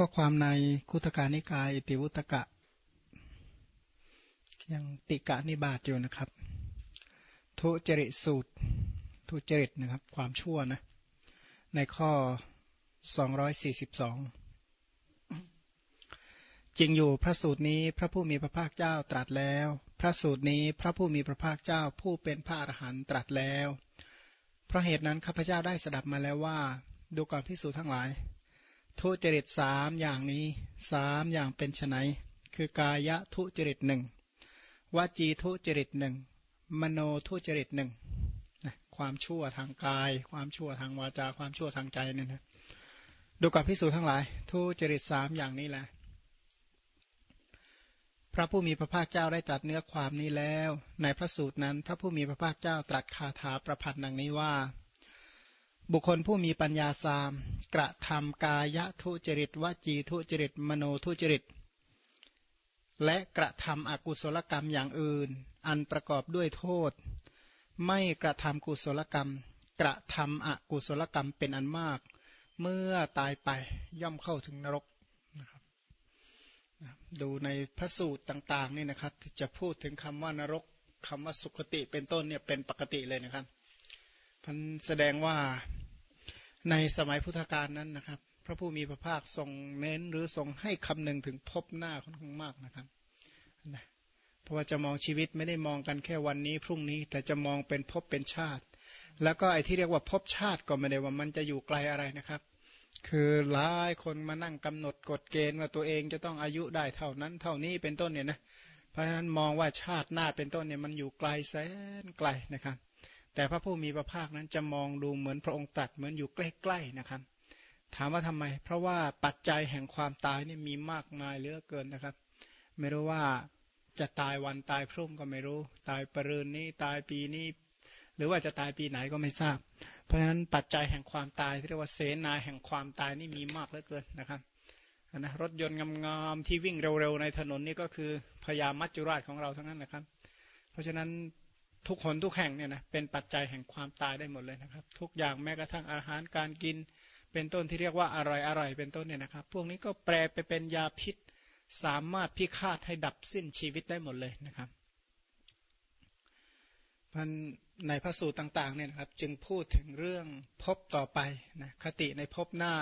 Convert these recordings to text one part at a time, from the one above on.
ข้อความในคุตการนิกายติวุตกะ ยังติกะนิบาตอยู่นะครับ ทุจริตสูตร ทุจริตนะครับ ความชั่วนะ ในข้อ 242 จริงอยู่พระสูตรนี้พระผู้มีพระภาคเจ้าตรัสแล้ว พระสูตรนี้พระผู้มีพระภาคเจ้าผู้เป็นพระอรหันต์ตรัสแล้ว เพราะเหตุนั้นข้าพเจ้าได้สดับมาแล้วว่า ดูก่อนพิสูจทั้งหลาย ทุจริตสามอย่างนี้สามอย่างเป็นไนคือกายทุจริตหนึ่งวจีทุจริตหนึ่งมโนทุจริตหนึ่งความชั่วทางกาย ความชั่วทางวาจา ความชั่วทางใจเนี่ยนะดูกับพิสูจน์ทั้งหลาย ทุจริตสามอย่างนี้แหละ พระผู้มีพระภาคเจ้าได้ตรัสเนื้อความนี้แล้ว ในพระสูตรนั้น พระผู้มีพระภาคเจ้าตรัสคาถาประพันธ์ดังนี้ว่า บุคคลผู้มีปัญญาสามกระทำกายทุจริตวจีทุจริต มโนทุจริต และกระทำอกุศลกรรมอย่างอื่น อันประกอบด้วยโทษ ไม่กระทำกุศลกรรม กระทำอกุศลกรรมเป็นอันมาก เมื่อตายไปย่อมเข้าถึงนรกนะครับดูในพระสูตรต่างๆนี่นะครับ จะพูดถึงคำว่านรกคำว่าสุขติเป็นต้นเนี่ยเป็นปกติเลยนะครับพันแสดงว่า ในสมัยพุทธกาลนั้นนะครับ พระผู้มีพระภาคทรงเน้นหรือทรงให้คำหนึ่งถึงพบหน้าค่อนข้างมากนะครับนะเพราะว่าจะมองชีวิตไม่ได้มองกันแค่วันนี้พรุ่งนี้แต่จะมองเป็นพบเป็นชาติ แล้วก็ไอ้ที่เรียกว่าพบชาติก็ไม่ได้ว่ามันจะอยู่ไกลอะไรนะครับ คือหลายคนมานั่งกำหนดกฎเกณฑ์ว่าตัวเองจะต้องอายุได้เท่านั้น เท่านี้เป็นต้นเนี่ยนะเพราะฉะนั้นมองว่าชาติหน้าเป็นต้นเนี่ยมันอยู่ไกลแสนไกลนะครับ แต่พระผู้มีพระภาคนั้นจะมองดูเหมือนพระองค์ตรัสเหมือนอยู่ใกล้ๆนะครับ ถามว่าทำไม เพราะว่าปัจจัยแห่งความตายนี่มีมากมายเหลือเกินนะครับ ไม่รู้ว่าจะตายวันตายพรุ่งก็ไม่รู้ ตายปรืนนี้ตายปีนี้ หรือว่าจะตายปีไหนก็ไม่ทราบ เพราะฉะนั้นปัจจัยแห่งความตายที่เรียกว่าเสนาแห่งความตายนี่มีมากเหลือเกินนะครับนะรถยนต์งามๆที่วิ่งเร็วๆในถนนนี่ก็คือพญามัจจุราชของเราทั้งนั้นนะครับ เพราะฉะนั้น ทุกคนทุกแห่งเนี่ยนะเป็นปัจจัยแห่งความตายได้หมดเลยนะครับ ทุกอย่างแม้กระทั่งอาหารการกิน เป็นต้นที่เรียกว่าอร่อยอร่อยเป็นต้นเนี่ยนะครับ พวกนี้ก็แปลไปเป็นยาพิษ สามารถพิฆาตให้ดับสิ้นชีวิตได้หมดเลยนะครับมันในพระสูตรต่างๆเนี่ยนะครับจึงพูดถึงเรื่องพบต่อไปนะคติในพบหน้า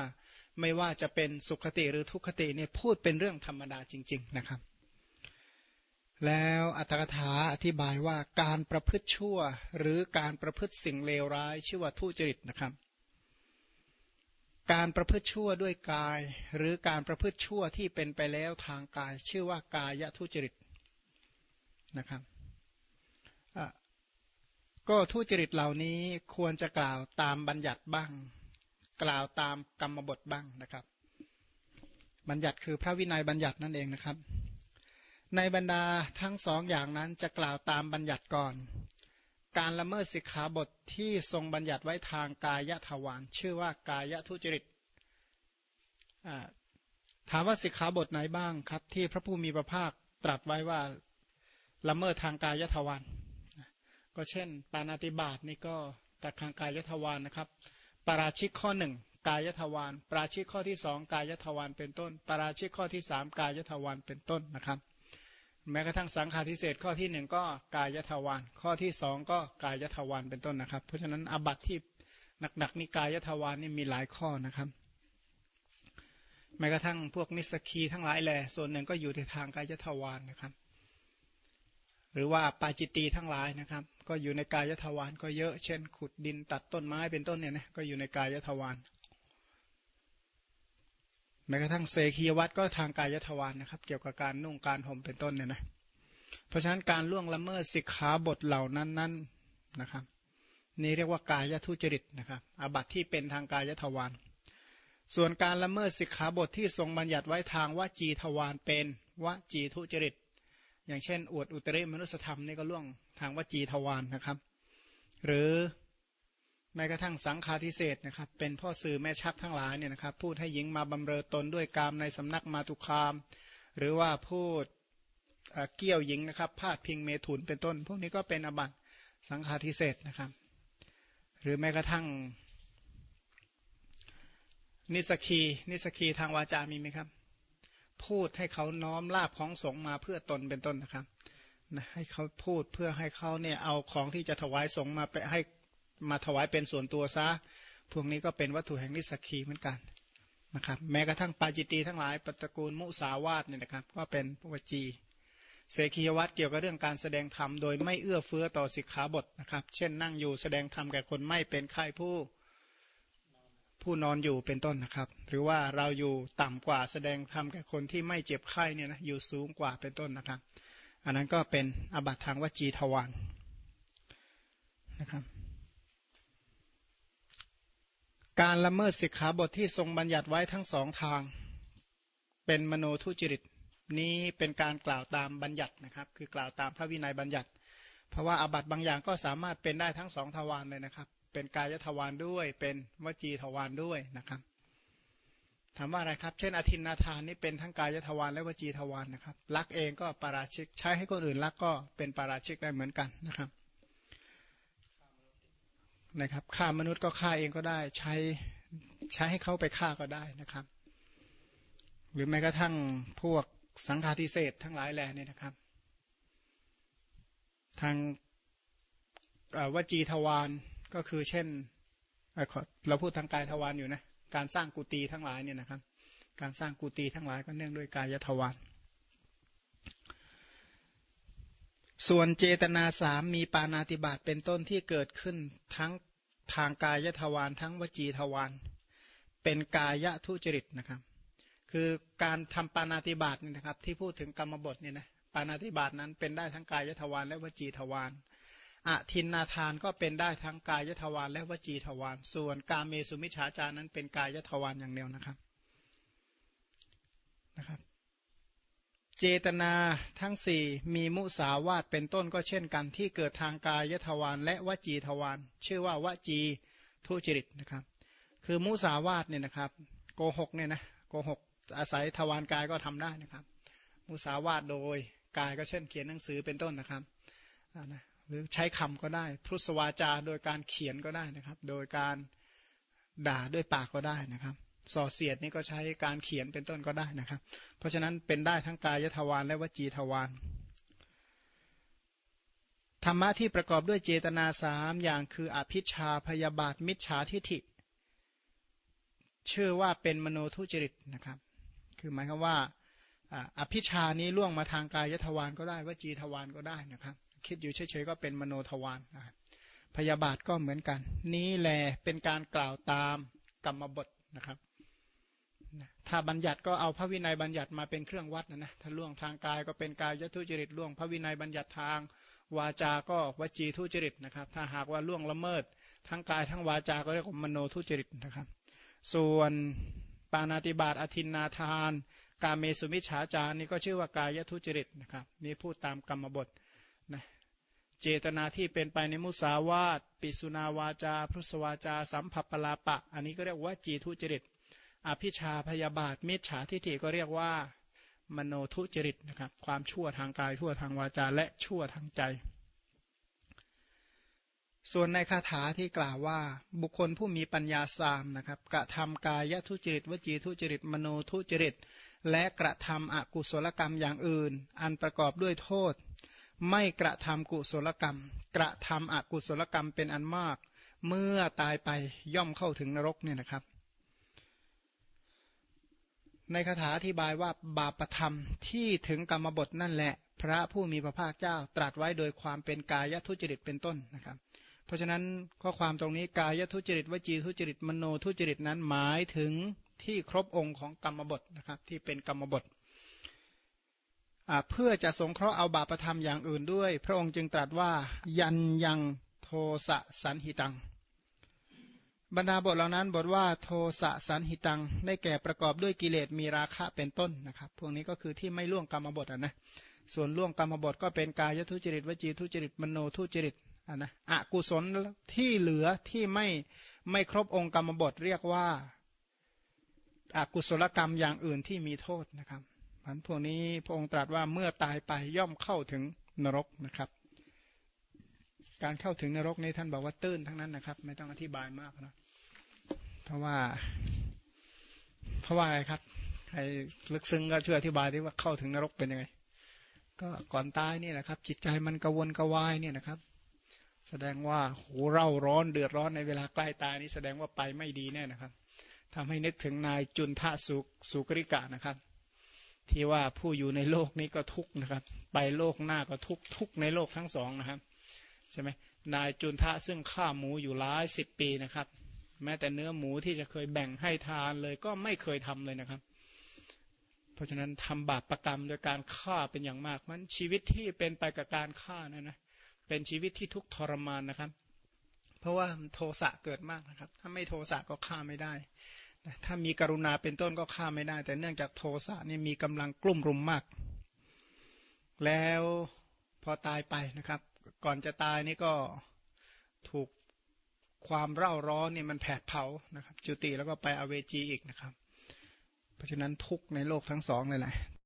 ไม่ว่าจะเป็นสุขติหรือทุกขติเนี่ยพูดเป็นเรื่องธรรมดาจริง ๆ นะครับ แล้วอัตถกถาอธิบายว่าการประพฤติชั่ว หรือการประพฤติสิ่งเลวร้ายชื่อว่าทุจริตนะครับ การประพฤติชั่วด้วยกาย หรือการประพฤติชั่วที่เป็นไปแล้วทางกาย ชื่อว่ากายทุจริตนะครับก็ทุจริตเหล่านี้ควรจะกล่าวตามบัญญัติบ้าง กล่าวตามกรรมบทบ้างนะครับ บัญญัติคือพระวินัยบัญญัตินั่นเองนะครับ ในบรรดาทั้งสองอย่างนั้นจะกล่าวตามบัญญัติก่อน การละเมิดสิกขาบทที่ทรงบัญญัติไว้ทางกายทวารชื่อว่ากายทุจริตถามว่าสิกขาบทไหนบ้างครับ ที่พระผู้มีพระภาคตรัสไว้ว่าละเมิดทางกายทวารก็เช่น ปานาติบาตนี่ก็ตัดทางกายทวารนะครับ ปราชิกข้อหนึ่งกายทวารปราชิกข้อที่สองกายทวารเป็นต้น ปราชิกข้อที่สามกายทวารเป็นต้นนะครับ แม้กระทั่งสังฆารทิเศษข้อที่หนึ่งก็กายทวารข้อที่สองก็กายทวารเป็นต้นนะครับ เพราะฉะนั้นอบัตที่หนักๆนี่กายทวารนี่มีหลายข้อนะครับ แม้กระทั่งพวกนิสกีทั้งหลายแหละส่วนหนึ่งก็อยู่ในทางกายทวารนะครับ หรือว่าปาจิตีทั้งหลายนะครับ ก็อยู่ในกายทวารก็เยอะเช่น ขุดดินตัดต้นไม้เป็นต้นเนี่ยนะก็อยู่ในกายทวาร แม้กระทั่งเสขียวัตก็ทางกายทวารนนะครับ เกี่ยวกับการนุ่งการห่มเป็นต้นเนี่ยนะเพราะฉะนั้นการล่วงละเมิดสิกขาบทเหล่านั้นนั้นนะครับ นี่เรียกว่ากายทุจริตนะครับอาบัติที่เป็นทางกายทวารส่วนการละเมิดสิกขาบทที่ทรงบัญญัติไว้ทางวจีทวารเป็นวจีทุจริต อย่างเช่น อวดอุตริมนุสธรรมนี่ก็ล่วงทางวจีทวารนะครับ หรือ แม้กระทั่งสังฆาทิเศษนะครับ เป็นพ่อสื่อแม่ชักทั้งหลายเนี่ยนะครับ พูดให้หญิงมาบำเรอตนด้วยกามในสำนักมาตุคาม หรือว่าพูดเกี่ยวหญิงนะครับ พาดพิงเมถุนเป็นต้น พวกนี้ก็เป็นอบัตสังฆาทิเศษนะครับ หรือแม้กระทั่ง นิสกีนิสกีทางวาจามีไหมครับ พูดให้เขาน้อมลาบของสงมาเพื่อตนเป็นต้นนะครับนะให้เขาพูดเพื่อให้เขาเนี่ยเอาของที่จะถวายสงมาไปให้ มาถวายเป็นส่วนตัวซะ พวกนี้ก็เป็นวัตถุแห่งนิสกีเหมือนกันนะครับ แม้กระทั่งปาจิตีทั้งหลายปตระกูลมุสาวาตเนี่ยนะครับ ก็เป็นวจีเสกียวัตรเกี่ยวกับเรื่องการแสดงธรรมโดยไม่เอื้อเฟื้อต่อสิกขาบทนะครับ เช่นนั่งอยู่แสดงธรรมแก่คนไม่เป็นไข้ผู้ผู้นอนอยู่เป็นต้นนะครับ หรือว่าเราอยู่ต่ำกว่าแสดงธรรมแก่คนที่ไม่เจ็บไข้เนี่ยนะอยู่สูงกว่าเป็นต้นนะครับ อันนั้นก็เป็นอบัตทางวจีทวารนะครับ การละเมิดสิกขาบทที่ทรงบัญญัติไว้ทั้งสองทาง เป็นมโนทุจริต นี้เป็นการกล่าวตามบัญญัตินะครับ คือกล่าวตามพระวินัยบัญญัติ เพราะว่าอาบัตบางอย่างก็สามารถเป็นได้ทั้งสองทวารเลยนะครับ เป็นกายทวารด้วย เป็นวจีทวารด้วยนะครับถามว่าอะไรครับ เช่นอธินนาทานนี่เป็นทั้งกายทวารและวจีทวารนะครับรักเองก็ปาราชิก ใช้ให้คนอื่นรักก็เป็นปาราชิกได้เหมือนกันนะครับ นะครับฆ่ามนุษย์ก็ฆ่าเองก็ได้ ใช้ใช้ให้เขาไปฆ่าก็ได้นะครับ หรือแม้กระทั่งพวกสังฆาทิเศษทั้งหลายแหล่นี่นะครับ ทางวจีทวารก็คือเช่นเราพูดทางกายทวารอยู่นะ การสร้างกุฏิทั้งหลายเนี่ยนะครับ การสร้างกุฏิทั้งหลายก็เนื่องด้วยกายทวาร ส่วนเจตนาสามมีปานาติบาตเป็นต้นที่เกิดขึ้นทั้งทางกายทวารทั้งวจีทวารเป็นกายทุจริตนะครับ คือการทำปานาติบาตนี่นะครับ ที่พูดถึงกรรมบทเนี่ยนะปานาติบาตนั้นเป็นได้ทั้งกายทวารและวจีทวารอทินนาทานก็เป็นได้ทั้งกายทวารและวจีทวารส่วนกาเมสุมิชฌาจานั้นเป็นกายทวารอย่างเดียวนะครับนะครับ เจตนาทั้งสี่มีมุสาวาตเป็นต้นก็เช่นกันที่เกิดทางกายทวารและวจีทวารชื่อว่าวจีทุจริตนะครับ คือมุสาวาตเนี่ยนะครับโกหกเนี่ยนะโกหกอาศัยทวารกายก็ทำได้นะครับ มุสาวาตโดยกายก็เช่นเขียนหนังสือเป็นต้นนะครับนะหรือใช้คำก็ได้พุทธวาจาโดยการเขียนก็ได้นะครับ โดยการด่าด้วยปากก็ได้นะครับ ส่อเสียดนี่ก็ใช้การเขียนเป็นต้นก็ได้นะครับ เพราะฉะนั้นเป็นได้ทั้งกายทวารและวจีทวารธรรมะที่ประกอบด้วยเจตนาสามอย่างคืออภิชาพยาบาทมิจฉาทิฐิ ชื่อว่าเป็นมโนทุจริตนะครับ คือหมายความว่าอภิชานี้ล่วงมาทางกายทวารก็ได้วจีทวารก็ได้นะครับ คิดอยู่เฉยๆก็เป็นมโนทวารพยาบาทก็เหมือนกัน นี้แหลเป็นการกล่าวตามกรรมบทนะครับ ถ้าบัญญัติก็เอาพระวินัยบัญญัติมาเป็นเครื่องวัดนะนะถ้าล่วงทางกายก็เป็นกายทุจริตล่วงพระวินัยบัญญัติทางวาจา ก็วจีทุจริตนะครับ ถ้าหากว่าล่วงละเมิด ทั้งกายทั้งวาจา ก็เรียกว่ามโนทุจริตนะครับ ส่วนปานาติบาตอธินนาทาน กาเมสุมิชฌาจารนี่ก็ชื่อว่ากายทุจริตนะครับนี่พูดตามกรรมบทนะเจตนาที่เป็นไปในมุสาวาตปิสุนาวาจาพุสวาจา สัมผัสปลาปะ อันนี้ก็เรียกว่าจีทุจริต อภิชาพยาบาทมิจฉาทิฏฐิก็เรียกว่า มโนทุจริตนะครับ ความชั่วทางกายชั่วทางวาจาและชั่วทางใจ ส่วนในคาถาที่กล่าวว่า บุคคลผู้มีปัญญาสามนะครับ กระทำกายทุจริต วจีทุจริต มโนทุจริต และกระทำอกุศลกรรมอย่างอื่น อันประกอบด้วยโทษ ไม่กระทำกุศลกรรม กระทำอกุศลกรรมเป็นอันมาก เมื่อตายไปย่อมเข้าถึงนรกเนี่ยนะครับ ในคาถาอธิบายว่าบาปธรรมที่ถึงกรรมบทนั่นแหละ พระผู้มีพระภาคเจ้าตรัสไว้โดยความเป็นกายทุจริตเป็นต้นนะครับ เพราะฉะนั้นข้อความตรงนี้กายทุจริตวจีทุจริตมโนทุจริตนั้นหมายถึงที่ครบองค์ของกรรมบทนะครับที่เป็นกรรมบทเพื่อจะสงเคราะห์เอาบาปธรรมอย่างอื่นด้วย พระองค์จึงตรัสว่ายันยังโทสะสันหิตัง บรรดาบทเหล่านั้นบทว่าโทสะสันหิตัง ได้แก่ประกอบด้วยกิเลสมีราคะเป็นต้นนะครับ พวกนี้ก็คือที่ไม่ล่วงกรรมบทนะ ส่วนล่วงกรรมบทก็เป็นกายทุจริตวจีทุจริตมโนทุจริตะนะอกุศลที่เหลือที่ไม่ไม่ครบองค์กรรมบทเรียกว่าอากุศลกรรมอย่างอื่นที่มีโทษนะครับมันพวกนี้พระองค์ตรัสว่าเมื่อตายไปย่อมเข้าถึงนรกนะครับ การเข้าถึงนรกนี้ท่านบอกว่าตื้นทั้งนั้นนะครับ ไม่ต้องอธิบายมากนะ เพราะว่า เพราะว่าอะไรครับ ใครลึกซึ้งก็ช่วยอธิบายที่ว่าเข้าถึงนรกเป็นยังไง ก็ก่อนตายนี่แหละครับ จิตใจมันกระวนกระวายเนี่ยนะครับ แสดงว่าโหเร่าร้อนเดือดร้อนในเวลาใกล้ตายนี่แสดงว่าไปไม่ดีแน่นะครับทำให้นึกถึงนายจุนทะสุสุกริกะนะครับที่ว่าผู้อยู่ในโลกนี้ก็ทุกข์นะครับ ไปโลกหน้าก็ทุกข์ทุกข์ในโลกทั้งสองนะครับใช่ไหมนายจุนทะซึ่งฆ่าหมูอยู่หลายสิบปีนะครับ แม้แต่เนื้อหมูที่จะเคยแบ่งให้ทานเลยก็ไม่เคยทำเลยนะครับ เพราะฉะนั้นทำบาปประกรรมโดยการฆ่าเป็นอย่างมากมันชีวิตที่เป็นไปกับการฆ่านะนะเป็นชีวิตที่ทุกทรมานนะครับ เพราะว่าโทสะเกิดมากนะครับ ถ้าไม่โทสะก็ฆ่าไม่ได้ถ้ามีกรุณาเป็นต้นก็ฆ่าไม่ได้ แต่เนื่องจากโทสะนี่มีกำลังกลุ่มรุมมาก แล้วพอตายไปนะครับ ก่อนจะตายนี่ก็ถูก ความเร่าร้อนเนี่ยมันแผดเผานะครับ จุติแล้วก็ไปอเวจีอีกนะครับ เพราะฉะนั้นทุกในโลกทั้งสองเลยแหละ